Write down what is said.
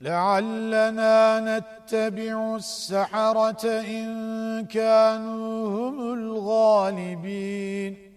لعلنا نتبع السحرة إن كانوا هم الغالبين.